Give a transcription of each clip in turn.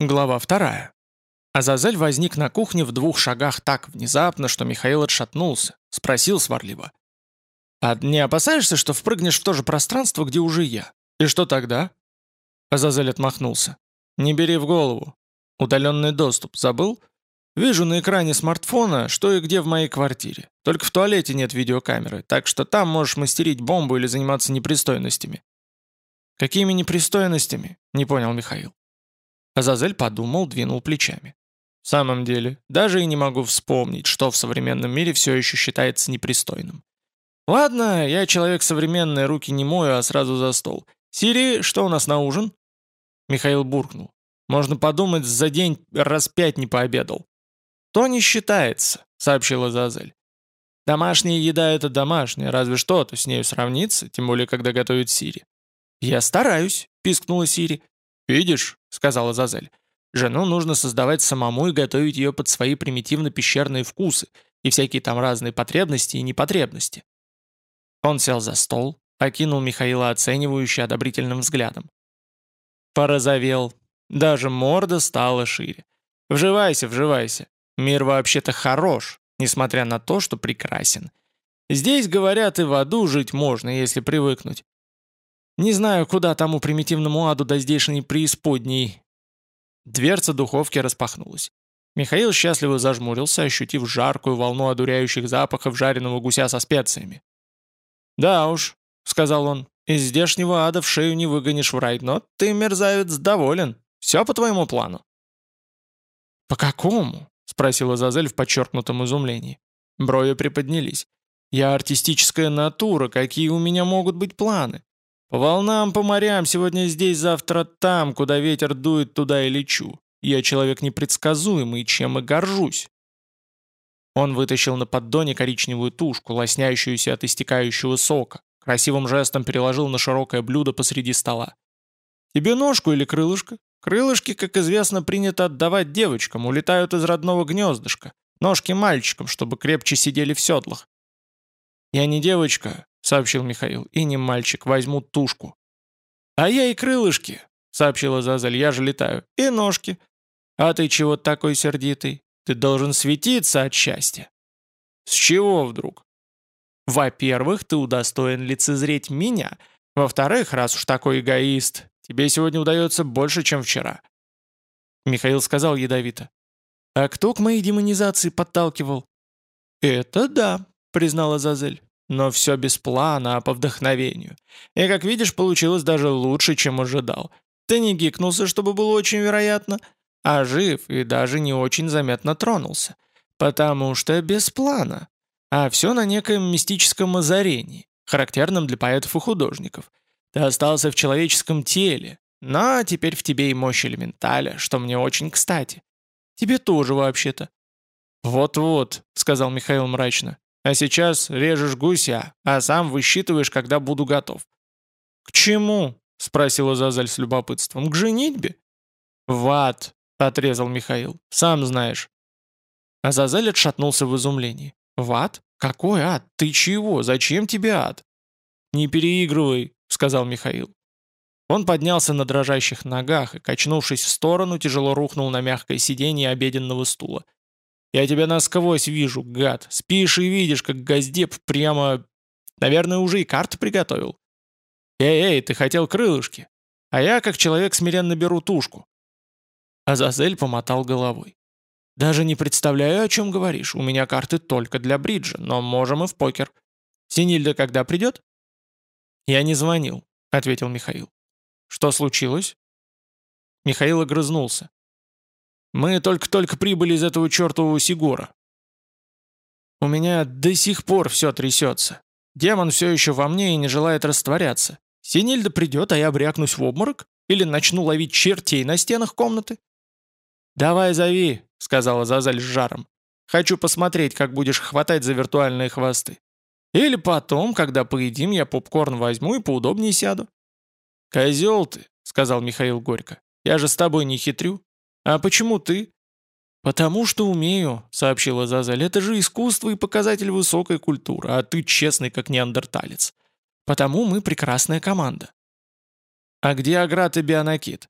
Глава вторая. Азазель возник на кухне в двух шагах так внезапно, что Михаил отшатнулся. Спросил сварливо. «А не опасаешься, что впрыгнешь в то же пространство, где уже я? И что тогда?» Азазель отмахнулся. «Не бери в голову. Удаленный доступ. Забыл? Вижу на экране смартфона, что и где в моей квартире. Только в туалете нет видеокамеры, так что там можешь мастерить бомбу или заниматься непристойностями». «Какими непристойностями?» — не понял Михаил. Азазель подумал, двинул плечами. В самом деле, даже и не могу вспомнить, что в современном мире все еще считается непристойным. Ладно, я человек современный, руки не мою, а сразу за стол. Сири, что у нас на ужин? Михаил буркнул. Можно подумать, за день раз пять не пообедал. То не считается, сообщила Азазель. Домашняя еда — это домашняя, разве что-то с нею сравнится, тем более, когда готовит Сири. «Я стараюсь», — пискнула Сири. «Видишь», — сказала Зазель, — «жену нужно создавать самому и готовить ее под свои примитивно-пещерные вкусы и всякие там разные потребности и непотребности». Он сел за стол, окинул Михаила оценивающе одобрительным взглядом. Порозовел. Даже морда стала шире. «Вживайся, вживайся. Мир вообще-то хорош, несмотря на то, что прекрасен. Здесь, говорят, и в аду жить можно, если привыкнуть. Не знаю, куда тому примитивному аду до здешней преисподней. Дверца духовки распахнулась. Михаил счастливо зажмурился, ощутив жаркую волну одуряющих запахов жареного гуся со специями. «Да уж», — сказал он, — «из здешнего ада в шею не выгонишь в рай, но ты, мерзавец, доволен. Все по твоему плану». «По какому?» — спросила Зазель в подчеркнутом изумлении. Брови приподнялись. «Я артистическая натура, какие у меня могут быть планы? По волнам, по морям, сегодня здесь, завтра там, куда ветер дует, туда и лечу. Я человек непредсказуемый, чем и горжусь. Он вытащил на поддоне коричневую тушку, лосняющуюся от истекающего сока, красивым жестом переложил на широкое блюдо посреди стола. «Тебе ножку или крылышко? Крылышки, как известно, принято отдавать девочкам, улетают из родного гнездышка. Ножки мальчикам, чтобы крепче сидели в седлах». «Я не девочка, — сообщил Михаил, — «и не мальчик, возьмут тушку». «А я и крылышки», — сообщила Зазель, — «я же летаю, и ножки». «А ты чего такой сердитый? Ты должен светиться от счастья». «С чего вдруг?» «Во-первых, ты удостоен лицезреть меня. Во-вторых, раз уж такой эгоист, тебе сегодня удается больше, чем вчера». Михаил сказал ядовито. «А кто к моей демонизации подталкивал?» «Это да», — признала Зазель. Но все без плана, а по вдохновению. И, как видишь, получилось даже лучше, чем ожидал. Ты не гикнулся, чтобы было очень вероятно, а жив и даже не очень заметно тронулся. Потому что без плана. А все на некоем мистическом озарении, характерном для поэтов и художников. Ты остался в человеческом теле, но теперь в тебе и мощь элементаля, что мне очень кстати. Тебе тоже вообще-то. «Вот-вот», — сказал Михаил мрачно, а сейчас режешь гуся, а сам высчитываешь, когда буду готов». «К чему?» — спросила Зазаль с любопытством. «К женитьбе?» «В ад», — отрезал Михаил. «Сам знаешь». А Зазаль отшатнулся в изумлении. «В ад? Какой ад? Ты чего? Зачем тебе ад?» «Не переигрывай», — сказал Михаил. Он поднялся на дрожащих ногах и, качнувшись в сторону, тяжело рухнул на мягкое сиденье обеденного стула. Я тебя насквозь вижу, гад. Спишь и видишь, как газдеп прямо... Наверное, уже и карты приготовил. Эй-эй, ты хотел крылышки. А я, как человек, смиренно беру тушку. Азазель помотал головой. «Даже не представляю, о чем говоришь. У меня карты только для бриджа, но можем и в покер. Синильда когда придет?» «Я не звонил», — ответил Михаил. «Что случилось?» Михаил огрызнулся. Мы только-только прибыли из этого чертового Сигора. У меня до сих пор все трясется. Демон все еще во мне и не желает растворяться. Синильда придет, а я брякнусь в обморок? Или начну ловить чертей на стенах комнаты? «Давай зови», — сказала Зазаль с жаром. «Хочу посмотреть, как будешь хватать за виртуальные хвосты. Или потом, когда поедим, я попкорн возьму и поудобнее сяду». «Козел ты», — сказал Михаил горько. «Я же с тобой не хитрю. «А почему ты?» «Потому что умею», — сообщила Зазель. «Это же искусство и показатель высокой культуры, а ты честный, как неандерталец. Потому мы прекрасная команда». «А где Аград и Бионакит?»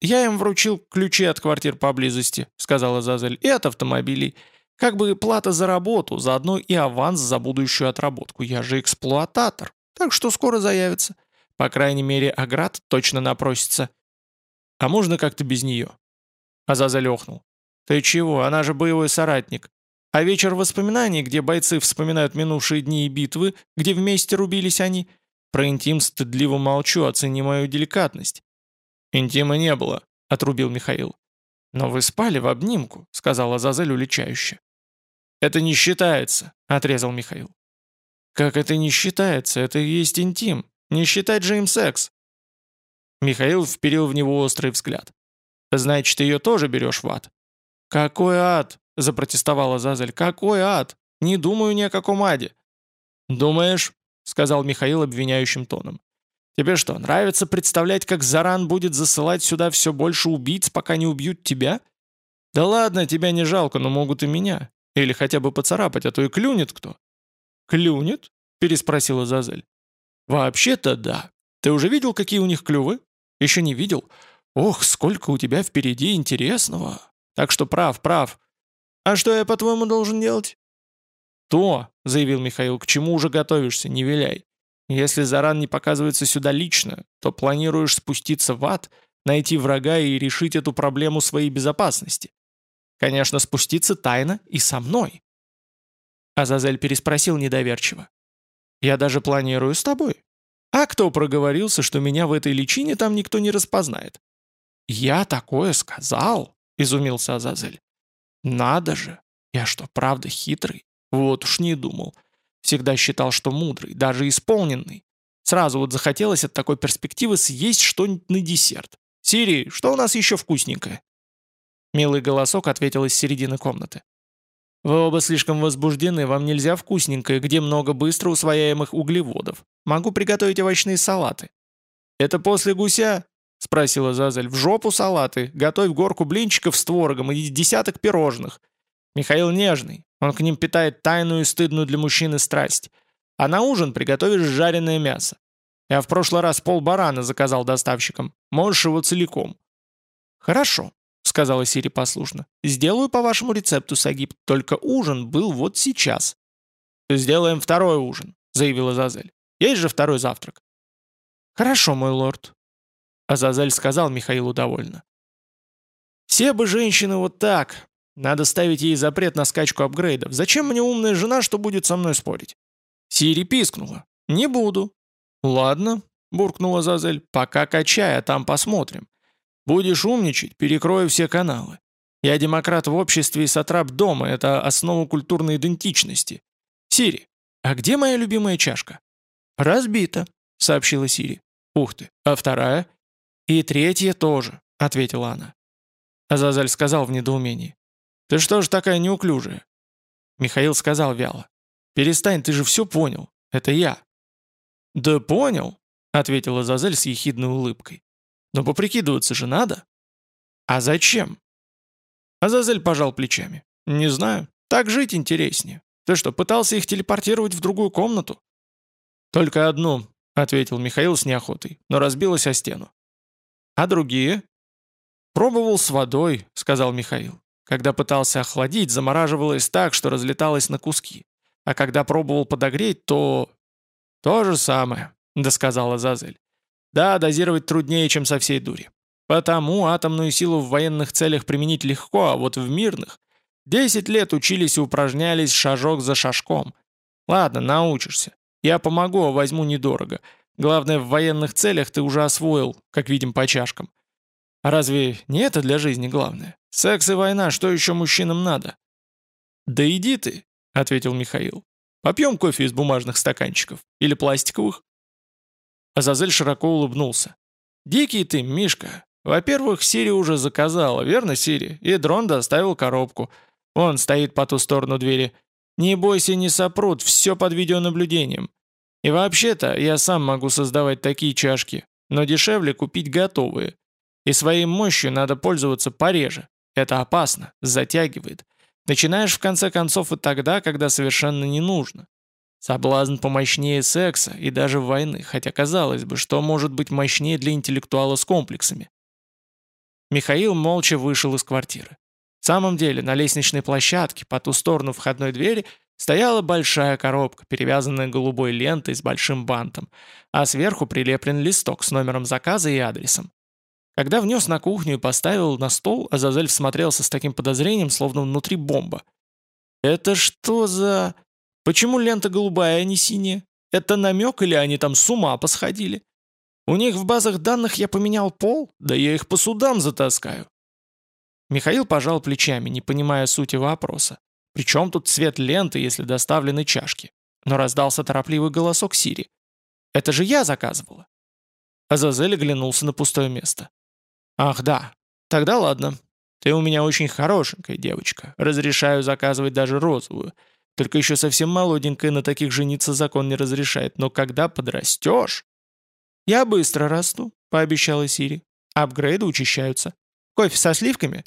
«Я им вручил ключи от квартир поблизости», — сказала Зазель, — «и от автомобилей. Как бы плата за работу, заодно и аванс за будущую отработку. Я же эксплуататор, так что скоро заявится. По крайней мере, Аград точно напросится. А можно как-то без нее?» Азазель охнул. «Ты чего, она же боевой соратник. А вечер воспоминаний, где бойцы вспоминают минувшие дни и битвы, где вместе рубились они, про интим стыдливо молчу, оцени мою деликатность». «Интима не было», — отрубил Михаил. «Но вы спали в обнимку», — сказала Азазель уличающе. «Это не считается», — отрезал Михаил. «Как это не считается? Это и есть интим. Не считать же им секс». Михаил вперил в него острый взгляд. «Значит, ее тоже берешь в ад?» «Какой ад?» — запротестовала Зазель. «Какой ад? Не думаю ни о каком аде». «Думаешь?» — сказал Михаил обвиняющим тоном. «Тебе что, нравится представлять, как Заран будет засылать сюда все больше убийц, пока не убьют тебя? Да ладно, тебя не жалко, но могут и меня. Или хотя бы поцарапать, а то и клюнет кто». «Клюнет?» — переспросила Зазель. «Вообще-то да. Ты уже видел, какие у них клювы? Еще не видел? Ох, сколько у тебя впереди интересного. Так что прав, прав. А что я, по-твоему, должен делать?» «То», — заявил Михаил, — «к чему уже готовишься, не виляй. Если Заран не показывается сюда лично, то планируешь спуститься в ад, найти врага и решить эту проблему своей безопасности. Конечно, спуститься тайно и со мной. Азазель переспросил недоверчиво. «Я даже планирую с тобой. А кто проговорился, что меня в этой личине там никто не распознает?» «Я такое сказал?» — изумился Азазель. «Надо же! Я что, правда хитрый? Вот уж не думал. Всегда считал, что мудрый, даже исполненный. Сразу вот захотелось от такой перспективы съесть что-нибудь на десерт. «Сири, что у нас еще вкусненькое?» Милый голосок ответил из середины комнаты. «Вы оба слишком возбуждены, вам нельзя вкусненькое, где много быстро усвояемых углеводов. Могу приготовить овощные салаты». «Это после гуся?» — спросила Зазель. «В жопу салаты, готовь горку блинчиков с творогом и десяток пирожных. Михаил нежный, он к ним питает тайную и стыдную для мужчины страсть. А на ужин приготовишь жареное мясо. Я в прошлый раз пол барана заказал доставщикам. Можешь его целиком». «Хорошо», — сказала Сири послушно. «Сделаю по вашему рецепту, Сагиб, только ужин был вот сейчас». «Сделаем второй ужин», — заявила Зазель. «Есть же второй завтрак». «Хорошо, мой лорд». Азазель сказал Михаилу довольно. «Все бы женщины вот так. Надо ставить ей запрет на скачку апгрейдов. Зачем мне умная жена, что будет со мной спорить?» Сири пискнула. «Не буду». «Ладно», — буркнула Зазель, — «пока качай, а там посмотрим. Будешь умничать, перекрою все каналы. Я демократ в обществе и сатрап дома, это основа культурной идентичности. Сири, а где моя любимая чашка? Разбита, сообщила Сири. Ух ты, а вторая? И третья тоже, ответила она. Азазаль сказал в недоумении. Ты что ж такая неуклюжая? Михаил сказал вяло. «Перестань, ты же все понял. Это я». «Да понял», — ответила Зазель с ехидной улыбкой. Но поприкидываться же надо. А зачем? Азазель пожал плечами. Не знаю. Так жить интереснее. Ты что, пытался их телепортировать в другую комнату? Только одну, ответил Михаил с неохотой, но разбилась о стену. А другие? Пробовал с водой, сказал Михаил. Когда пытался охладить, замораживалось так, что разлеталось на куски. А когда пробовал подогреть, то... То же самое, досказала Зазель. Да, дозировать труднее, чем со всей дури. Потому атомную силу в военных целях применить легко, а вот в мирных... Десять лет учились и упражнялись шажок за шажком. Ладно, научишься. Я помогу, а возьму недорого. Главное, в военных целях ты уже освоил, как видим по чашкам. А разве не это для жизни главное? Секс и война, что еще мужчинам надо? Да иди ты, ответил Михаил. Попьем кофе из бумажных стаканчиков. Или пластиковых? Азазель широко улыбнулся. «Дикий ты, Мишка. Во-первых, Сири уже заказала, верно, Сири? И дрон доставил коробку. Он стоит по ту сторону двери. Не бойся, не сопрут, все под видеонаблюдением. И вообще-то, я сам могу создавать такие чашки, но дешевле купить готовые. И своей мощью надо пользоваться пореже. Это опасно, затягивает. Начинаешь в конце концов и тогда, когда совершенно не нужно. Соблазн помощнее секса и даже войны, хотя казалось бы, что может быть мощнее для интеллектуала с комплексами. Михаил молча вышел из квартиры. В самом деле, на лестничной площадке, по ту сторону входной двери, стояла большая коробка, перевязанная голубой лентой с большим бантом, а сверху прилеплен листок с номером заказа и адресом. Когда внес на кухню и поставил на стол, Азазель всмотрелся с таким подозрением, словно внутри бомба. «Это что за... Почему лента голубая, а не синяя? Это намек или они там с ума посходили? У них в базах данных я поменял пол? Да я их по судам затаскаю. Михаил пожал плечами, не понимая сути вопроса. Причем тут цвет ленты, если доставлены чашки? Но раздался торопливый голосок Сири. «Это же я заказывала!» Азазель оглянулся на пустое место. «Ах, да. Тогда ладно. Ты у меня очень хорошенькая девочка. Разрешаю заказывать даже розовую. Только еще совсем молоденькая, на таких жениться закон не разрешает. Но когда подрастешь...» «Я быстро расту», — пообещала Сири. «Апгрейды учащаются. Кофе со сливками?»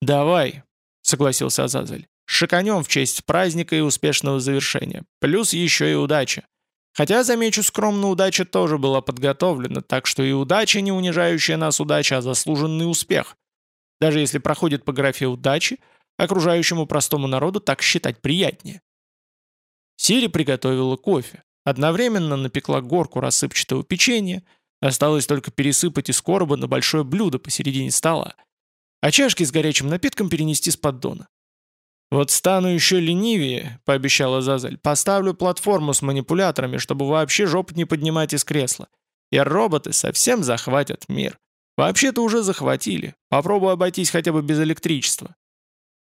«Давай», — согласился Азазель. «Шиканем в честь праздника и успешного завершения. Плюс еще и удача. Хотя, замечу, скромно удача тоже была подготовлена, так что и удача не унижающая нас удача, а заслуженный успех. Даже если проходит по графе удачи, окружающему простому народу так считать приятнее». Сири приготовила кофе. Одновременно напекла горку рассыпчатого печенья, осталось только пересыпать из короба на большое блюдо посередине стола а чашки с горячим напитком перенести с поддона. «Вот стану еще ленивее», — пообещала Зазель, «поставлю платформу с манипуляторами, чтобы вообще жопу не поднимать из кресла. И роботы совсем захватят мир. Вообще-то уже захватили. Попробуй обойтись хотя бы без электричества».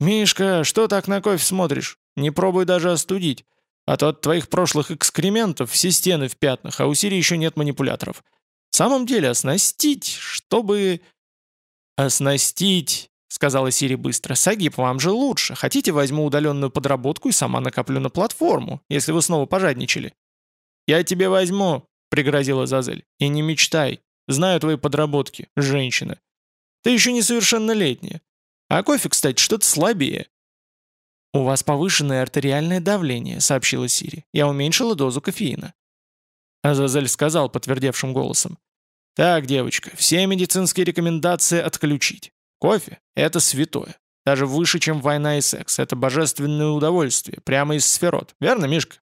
«Мишка, что так на кофе смотришь? Не пробуй даже остудить. А то от твоих прошлых экскрементов все стены в пятнах, а у Сири еще нет манипуляторов. В самом деле оснастить, чтобы...» «Оснастить», — сказала Сири быстро. «Сагиб, вам же лучше. Хотите, возьму удаленную подработку и сама накоплю на платформу, если вы снова пожадничали?» «Я тебе возьму», — пригрозила Зазель. «И не мечтай. Знаю твои подработки, женщина. Ты еще несовершеннолетняя. А кофе, кстати, что-то слабее». «У вас повышенное артериальное давление», — сообщила Сири. «Я уменьшила дозу кофеина». Азазель сказал подтвердевшим голосом. Так, девочка, все медицинские рекомендации отключить. Кофе – это святое. Даже выше, чем война и секс. Это божественное удовольствие, прямо из сферот. Верно, Мишка?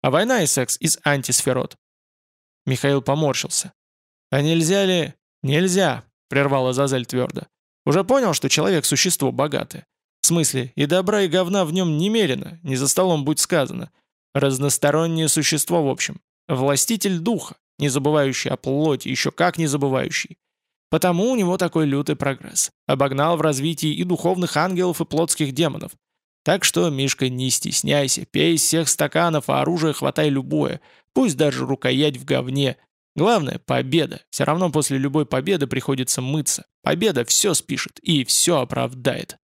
А война и секс из антисферот. Михаил поморщился. «А нельзя ли...» «Нельзя», — прервала Зазель твердо. «Уже понял, что человек — существо богатое. В смысле, и добра, и говна в нем немерено, не за столом будь сказано. Разностороннее существо, в общем. Властитель духа не забывающий о плоти, еще как не забывающий. Потому у него такой лютый прогресс. Обогнал в развитии и духовных ангелов, и плотских демонов. Так что, Мишка, не стесняйся, пей из всех стаканов, а оружие хватай любое, пусть даже рукоять в говне. Главное – победа. Все равно после любой победы приходится мыться. Победа все спишет и все оправдает.